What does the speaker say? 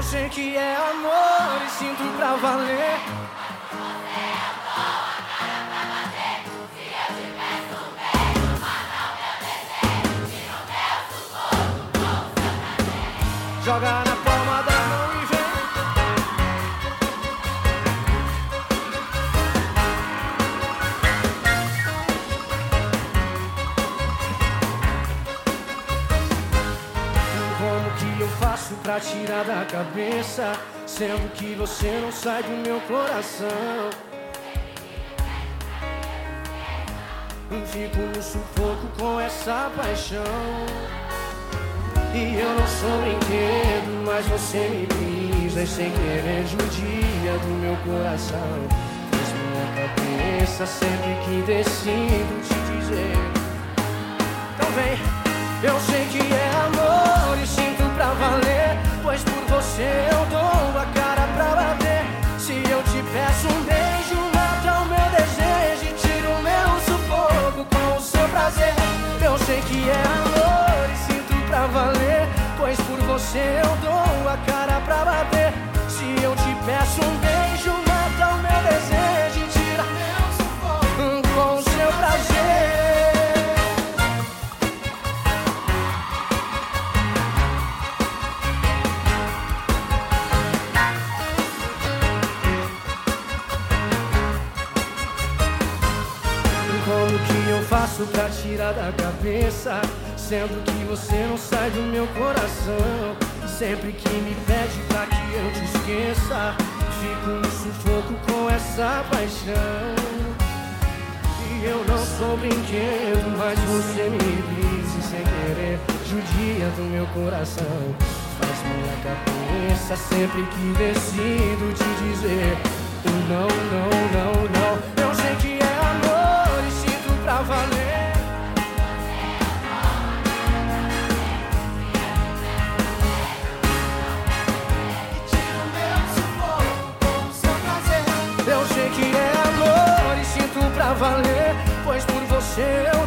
Eu sei que é amor e sinto pra valer. Você é faço pra tirar da cabeça? Sendo que você não sai do meu coração. Fico no sufoco com essa paixão. E eu não sou brinquedo, mas você me brisa e sem querer judia do meu coração. Faz minha cabeça sempre que decido te dizer. Então vem, eu sei que é amor sei que é amor e sinto pra valer. Pois por você eu dou a cara pra faço pra tirar da cabeça? Sendo que você não sai do meu coração. Sempre que me pede pra que eu te esqueça, fico no sufoco com essa paixão. E eu não sou brinquedo, mas você me diz sem querer, judia do meu coração. Faz minha cabeça sempre que decido te dizer Eu